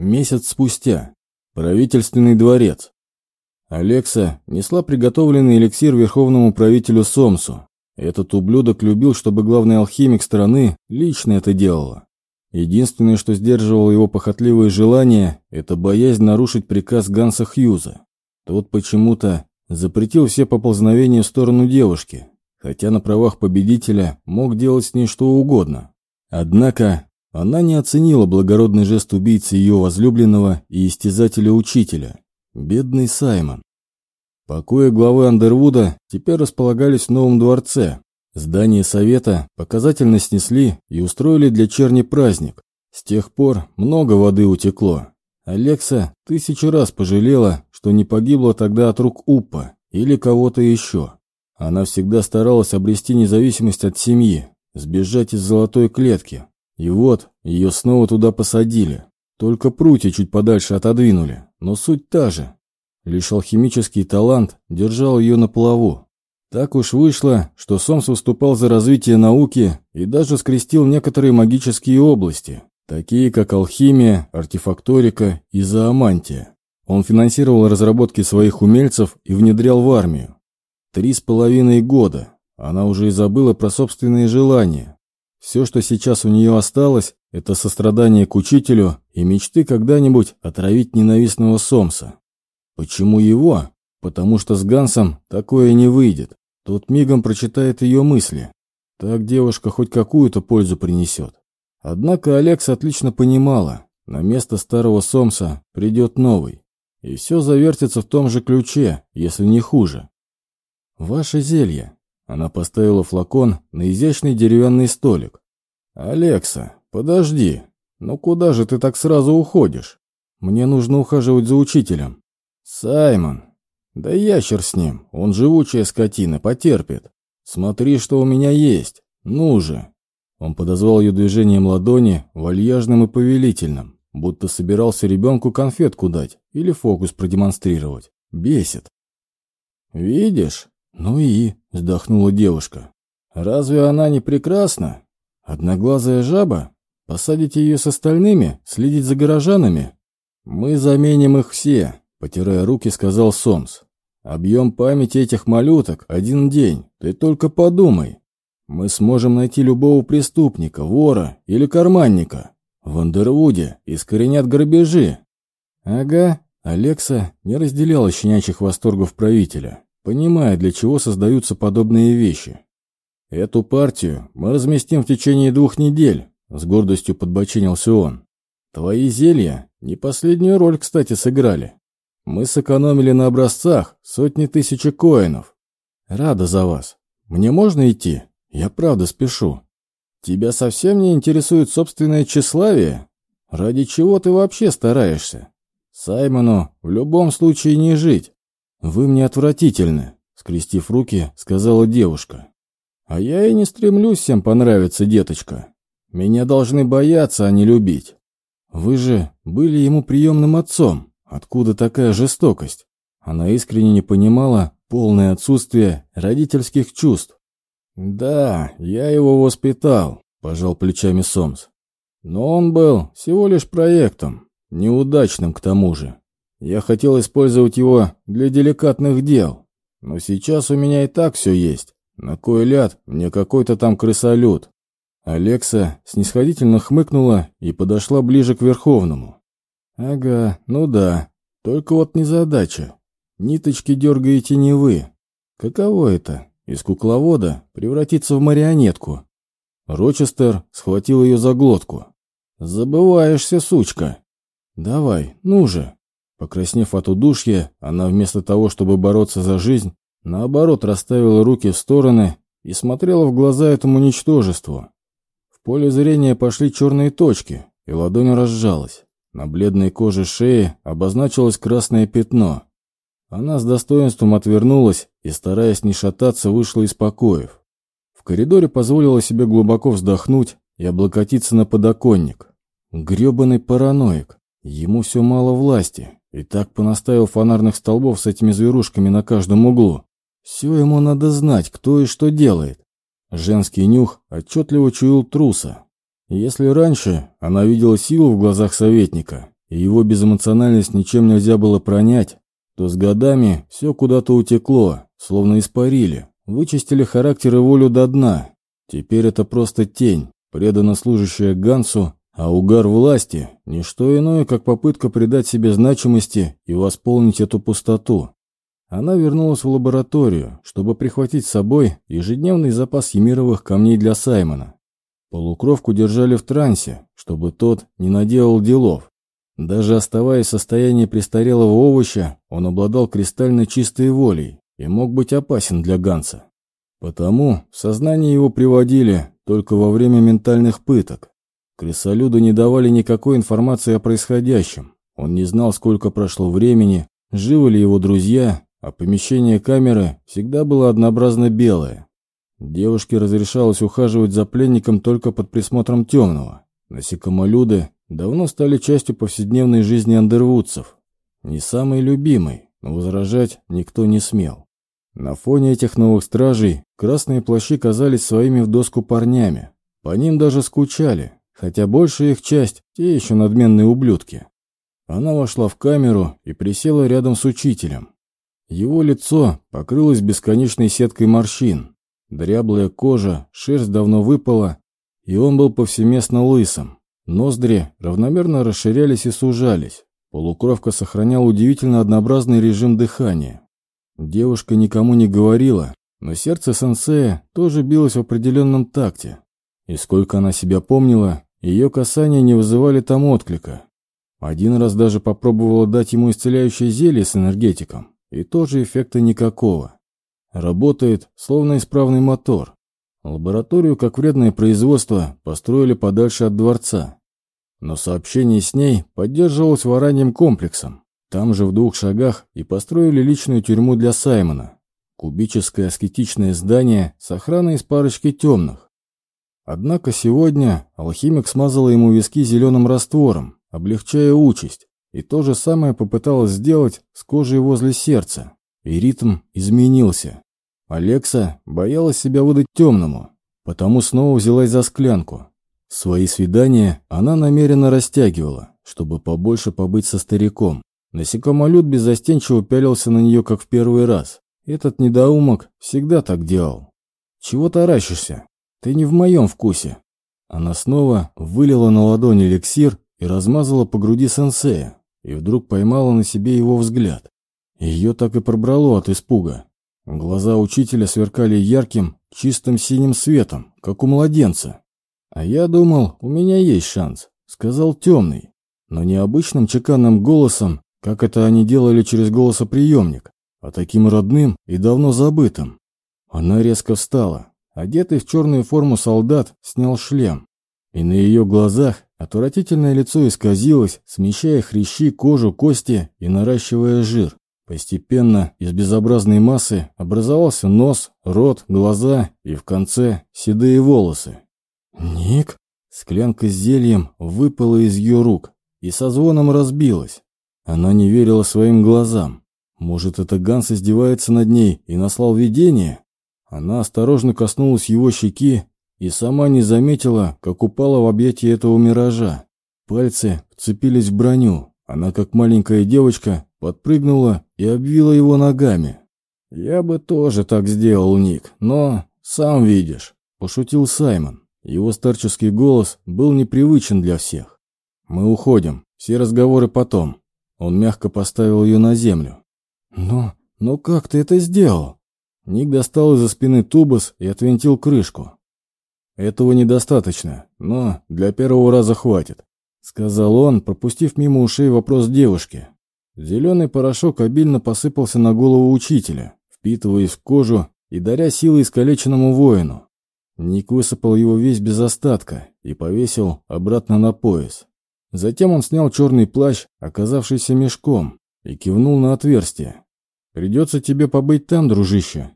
Месяц спустя. Правительственный дворец. Алекса несла приготовленный эликсир верховному правителю Сомсу. Этот ублюдок любил, чтобы главный алхимик страны лично это делала. Единственное, что сдерживало его похотливые желания, это боязнь нарушить приказ Ганса Хьюза. Тот почему-то запретил все поползновения в сторону девушки, хотя на правах победителя мог делать с ней что угодно. Однако она не оценила благородный жест убийцы ее возлюбленного и истязателя-учителя. Бедный Саймон. Покои главы Андервуда теперь располагались в новом дворце. Здание совета показательно снесли и устроили для черни праздник. С тех пор много воды утекло. Алекса тысячу раз пожалела, что не погибла тогда от рук Уппа или кого-то еще. Она всегда старалась обрести независимость от семьи, сбежать из золотой клетки. И вот, ее снова туда посадили. Только прутья чуть подальше отодвинули, но суть та же. Лишь алхимический талант держал ее на плаву. Так уж вышло, что Сомс выступал за развитие науки и даже скрестил некоторые магические области, такие как алхимия, артефакторика и зоомантия. Он финансировал разработки своих умельцев и внедрял в армию. Три с половиной года. Она уже и забыла про собственные желания. Все, что сейчас у нее осталось, это сострадание к учителю и мечты когда-нибудь отравить ненавистного Сомса. Почему его? Потому что с Гансом такое не выйдет. Тот мигом прочитает ее мысли. Так девушка хоть какую-то пользу принесет. Однако Алекс отлично понимала, на место старого Сомса придет новый. И все завертится в том же ключе, если не хуже. «Ваше зелье». Она поставила флакон на изящный деревянный столик. «Алекса, подожди. Ну куда же ты так сразу уходишь? Мне нужно ухаживать за учителем». «Саймон, да ящер с ним, он живучая скотина, потерпит. Смотри, что у меня есть. Ну же!» Он подозвал ее движением ладони, вальяжным и повелительным, будто собирался ребенку конфетку дать или фокус продемонстрировать. Бесит. «Видишь? «Ну и?» — вздохнула девушка. «Разве она не прекрасна? Одноглазая жаба? Посадите ее с остальными, следить за горожанами? Мы заменим их все», — потирая руки, сказал Сомс. «Объем памяти этих малюток — один день, ты только подумай. Мы сможем найти любого преступника, вора или карманника. В Андервуде искоренят грабежи». «Ага», — Алекса не разделяла щенячьих восторгов правителя понимая, для чего создаются подобные вещи. «Эту партию мы разместим в течение двух недель», — с гордостью подбочинился он. «Твои зелья не последнюю роль, кстати, сыграли. Мы сэкономили на образцах сотни тысяч коинов. Рада за вас. Мне можно идти? Я правда спешу. Тебя совсем не интересует собственное тщеславие? Ради чего ты вообще стараешься? Саймону в любом случае не жить. «Вы мне отвратительны», — скрестив руки, сказала девушка. «А я и не стремлюсь всем понравиться, деточка. Меня должны бояться, а не любить. Вы же были ему приемным отцом. Откуда такая жестокость?» Она искренне не понимала полное отсутствие родительских чувств. «Да, я его воспитал», — пожал плечами Сомс. «Но он был всего лишь проектом, неудачным к тому же. Я хотел использовать его для деликатных дел, но сейчас у меня и так все есть. На кой ляд мне какой-то там крысолют?» Алекса снисходительно хмыкнула и подошла ближе к Верховному. «Ага, ну да, только вот не задача. Ниточки дергаете не вы. Каково это, из кукловода превратиться в марионетку?» Рочестер схватил ее за глотку. «Забываешься, сучка!» «Давай, ну же!» Покраснев от удушья, она вместо того, чтобы бороться за жизнь, наоборот расставила руки в стороны и смотрела в глаза этому ничтожеству. В поле зрения пошли черные точки, и ладонь разжалась. На бледной коже шеи обозначилось красное пятно. Она с достоинством отвернулась и, стараясь не шататься, вышла из покоев. В коридоре позволила себе глубоко вздохнуть и облокотиться на подоконник. Гребаный параноик. Ему все мало власти, и так понаставил фонарных столбов с этими зверушками на каждом углу. Все ему надо знать, кто и что делает. Женский нюх отчетливо чуял труса. если раньше она видела силу в глазах советника, и его безэмоциональность ничем нельзя было пронять, то с годами все куда-то утекло, словно испарили, вычистили характер и волю до дна. Теперь это просто тень, преданно служащая Гансу, а угар власти – не что иное, как попытка придать себе значимости и восполнить эту пустоту. Она вернулась в лабораторию, чтобы прихватить с собой ежедневный запас емировых камней для Саймона. Полукровку держали в трансе, чтобы тот не наделал делов. Даже оставаясь в состоянии престарелого овоща, он обладал кристально чистой волей и мог быть опасен для Ганса. Потому сознание его приводили только во время ментальных пыток. Крысолюду не давали никакой информации о происходящем. Он не знал, сколько прошло времени, живы ли его друзья, а помещение камеры всегда было однообразно белое. Девушке разрешалось ухаживать за пленником только под присмотром темного. Насекомолюды давно стали частью повседневной жизни андервудцев. Не самый любимый, но возражать никто не смел. На фоне этих новых стражей красные плащи казались своими в доску парнями. По ним даже скучали, хотя большая их часть – те еще надменные ублюдки. Она вошла в камеру и присела рядом с учителем. Его лицо покрылось бесконечной сеткой морщин, Дряблая кожа, шерсть давно выпала, и он был повсеместно лысым. Ноздри равномерно расширялись и сужались. Полукровка сохраняла удивительно однообразный режим дыхания. Девушка никому не говорила, но сердце сенсея тоже билось в определенном такте. И сколько она себя помнила, ее касания не вызывали там отклика. Один раз даже попробовала дать ему исцеляющее зелье с энергетиком, и тоже эффекта никакого. Работает, словно исправный мотор. Лабораторию, как вредное производство, построили подальше от дворца. Но сообщение с ней поддерживалось вараньим комплексом. Там же в двух шагах и построили личную тюрьму для Саймона. Кубическое аскетичное здание с охраной из парочки темных. Однако сегодня алхимик смазала ему виски зеленым раствором, облегчая участь, и то же самое попыталась сделать с кожей возле сердца и ритм изменился. Алекса боялась себя выдать темному, потому снова взялась за склянку. Свои свидания она намеренно растягивала, чтобы побольше побыть со стариком. Насекомолюд беззастенчиво пялился на нее, как в первый раз. Этот недоумок всегда так делал. «Чего таращишься? Ты не в моем вкусе». Она снова вылила на ладонь эликсир и размазала по груди сенсея, и вдруг поймала на себе его взгляд. Ее так и пробрало от испуга. Глаза учителя сверкали ярким, чистым синим светом, как у младенца. «А я думал, у меня есть шанс», — сказал темный, но не обычным чеканным голосом, как это они делали через голосоприемник, а таким родным и давно забытым. Она резко встала. Одетый в черную форму солдат снял шлем, и на ее глазах отвратительное лицо исказилось, смещая хрящи, кожу, кости и наращивая жир. Постепенно из безобразной массы образовался нос, рот, глаза и в конце седые волосы. «Ник?» Склянка с зельем выпала из ее рук и со звоном разбилась. Она не верила своим глазам. Может, это Ганс издевается над ней и наслал видение? Она осторожно коснулась его щеки и сама не заметила, как упала в объятия этого миража. Пальцы вцепились в броню. Она, как маленькая девочка, подпрыгнула и обвила его ногами. «Я бы тоже так сделал, Ник, но сам видишь», – пошутил Саймон. Его старческий голос был непривычен для всех. «Мы уходим, все разговоры потом». Он мягко поставил ее на землю. «Но, но как ты это сделал?» Ник достал из-за спины тубус и отвинтил крышку. «Этого недостаточно, но для первого раза хватит», — сказал он, пропустив мимо ушей вопрос девушки. Зеленый порошок обильно посыпался на голову учителя, впитываясь в кожу и даря силы искалеченному воину. Ник высыпал его весь без остатка и повесил обратно на пояс. Затем он снял черный плащ, оказавшийся мешком, и кивнул на отверстие. «Придется тебе побыть там, дружище».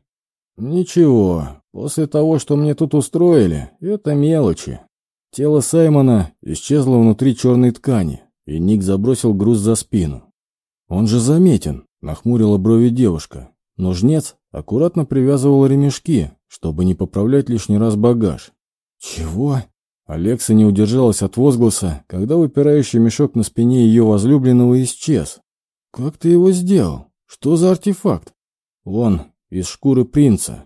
«Ничего, после того, что мне тут устроили, это мелочи». Тело Саймона исчезло внутри черной ткани, и Ник забросил груз за спину. «Он же заметен», — нахмурила брови девушка. Но жнец аккуратно привязывал ремешки, чтобы не поправлять лишний раз багаж. «Чего?» Алекса не удержалась от возгласа, когда выпирающий мешок на спине ее возлюбленного исчез. «Как ты его сделал? Что за артефакт?» «Он из шкуры принца».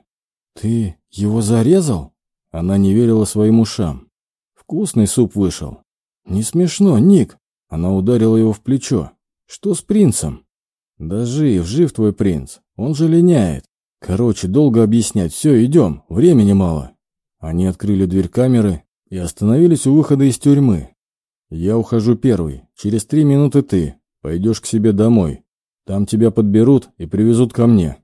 «Ты его зарезал?» Она не верила своим ушам. «Вкусный суп вышел». «Не смешно, Ник!» Она ударила его в плечо. «Что с принцем?» «Да жив, жив твой принц. Он же линяет. Короче, долго объяснять. Все, идем. Времени мало». Они открыли дверь камеры и остановились у выхода из тюрьмы. «Я ухожу первый. Через три минуты ты. Пойдешь к себе домой. Там тебя подберут и привезут ко мне».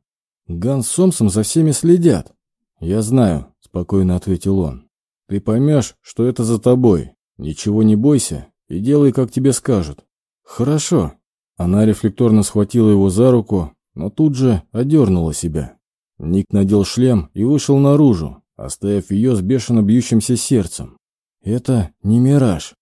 «Ганс с Сомсом за всеми следят». «Я знаю», — спокойно ответил он. «Ты поймешь, что это за тобой. Ничего не бойся и делай, как тебе скажут». «Хорошо». Она рефлекторно схватила его за руку, но тут же одернула себя. Ник надел шлем и вышел наружу, оставив ее с бешено бьющимся сердцем. «Это не мираж»,